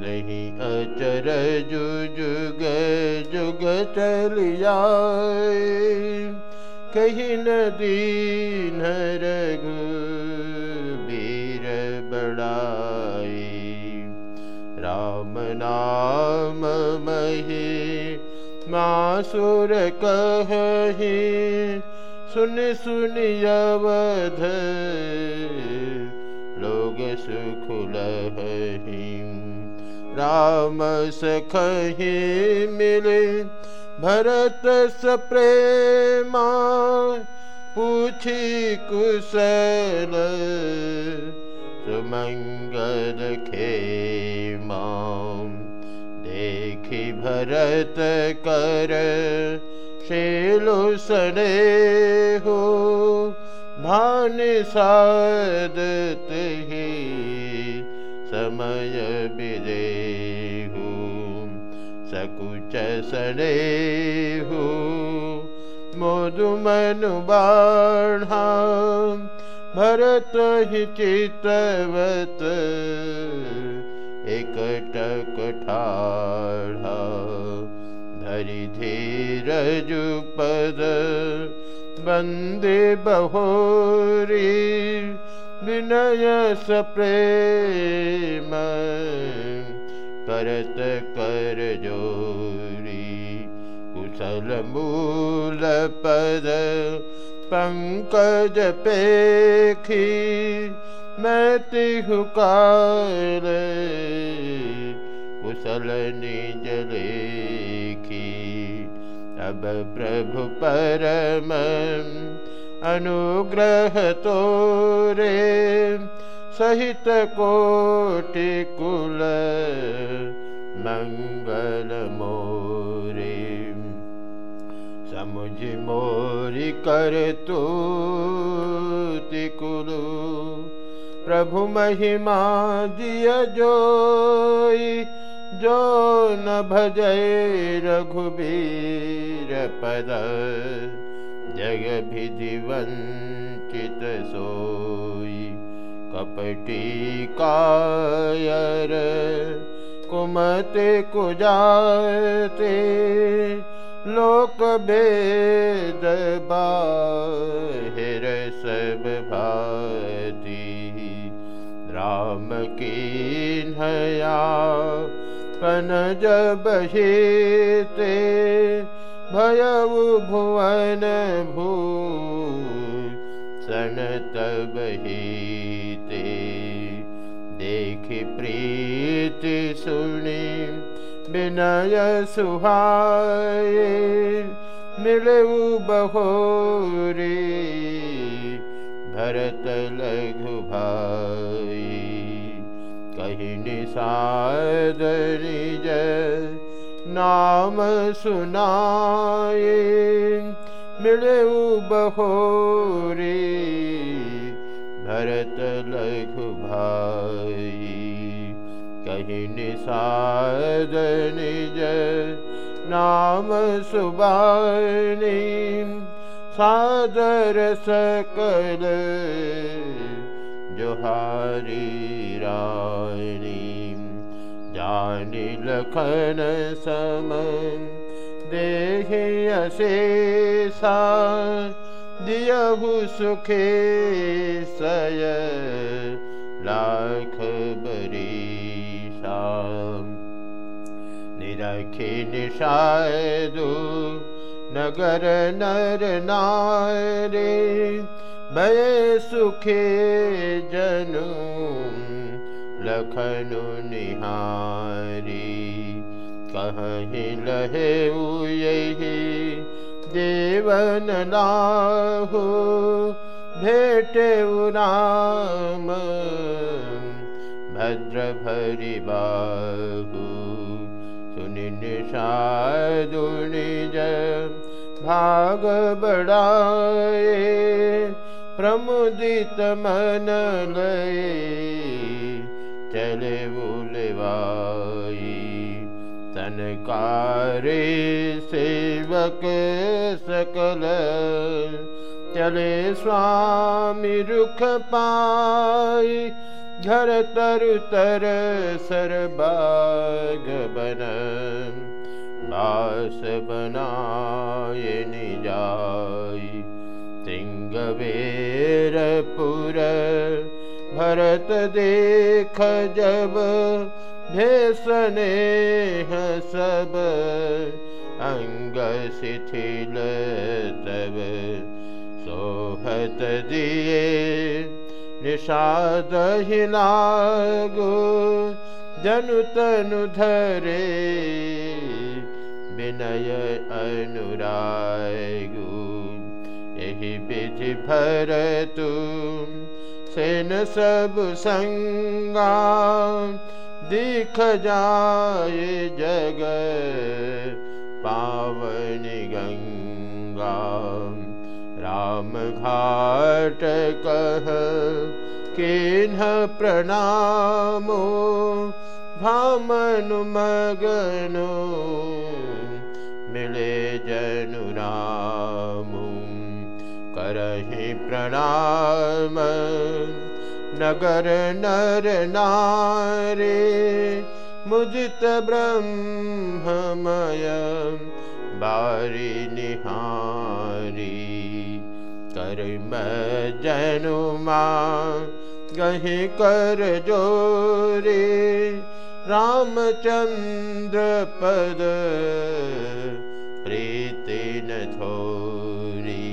नहीं अचर जुग जुग चलिया कहीं नदी रघु वीर बड़ाई राम नाम मही मासुर कही। सुन सुन अवध लोग सुख राम सखही मिले, भरत स प्रेमा, पूछी कुशल सुमंगल खेमा। देखी भरत कर शेलो सने हो भान सादत ही। समय बिदेहु सकुच सने हो मोदुमनु बाढ़ा भरत ठाढ़ा धरि धीरजु पद बन्दे बहोरी विनय सप्रेम करत कर जोरी। कुशल मूल पद पंकज पेखी मैं तिहुकार कुशल निज लेखी अब प्रभु परम अनुग्रह तोरे सहित कोटि कुल मंगल मोरे। समुझ मोरी कर तू तिकुलु प्रभु महिमा जो न भजय रघुबीर पद जग वंचित सोई कपटी कायर कुमते कुजाते लोक भेद बाहिर सब भाती राम की नया पन जब हेते भयउ भुवन भू सन तब ते देख प्रीति सुनि विनय भरत लघु भाई कहीं निषाद निज नाम सुनाए मिले बहोरी भरत लघु भाई। कहीं निषाद निज नाम सुबानी सादर सकल जोहारी रानी जानी लखन सम देहि दियहु सुखे सय लाख बरीषा निरखि निषादु नगर नर नारे भय सुखे जनु लखनु निहारी। कहीं लहे यही देवन नाहु भेटे राम, भद्र भरि बाहु। सुनि निषादु निज भाग बड़ाए प्रमुदित मन लये। सेवक सकल। चले स्वामी रुख पाई घर तरु बन। बास बनाय निजाय सिंहवेरपुर। भरत देख जब भेसने सब अंग शिथिल तब सोहत दिए निषाद हिलागो जनु तनु धरे विनय अनुरागु। यही विधि भर तुम सेन सब संगा दिख जाए जग पावनि राम घाट कह किन्ह प्रणामो? भामनु मगनो मिले जनुरामु करहि प्रणाम नगर नर नारे मुदित ब्रह्ममय बारी निहारी। कर्म जनुमा गहि कर जोरे रामचन्द्र पद प्रीति छोरी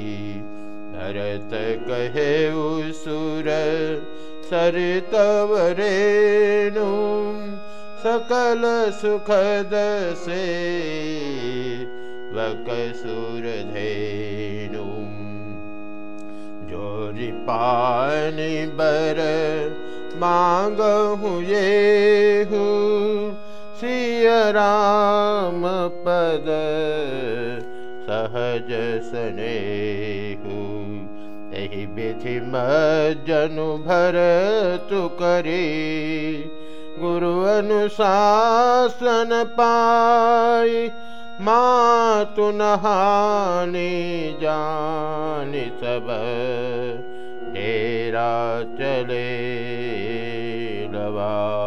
भरत कहे सुर सरितवरेणु सकल सुखद से वकसुरधेनु जोरि पानि बर मांगहु येहु सिय राम पद सहज सनेहु एहि विधि मज्जनु भर तु करी। गुरु अनुशासन पाई मातु नहानी जानी सब। डेरा चले लवाई